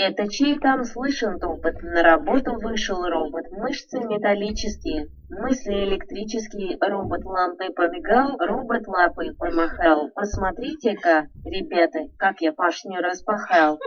Это чей там слышен топот? На работу вышел робот, мышцы металлические, мысли электрические, робот лампой побегал, робот лапой помахал. Посмотрите-ка, ребята, как я пашню распахал.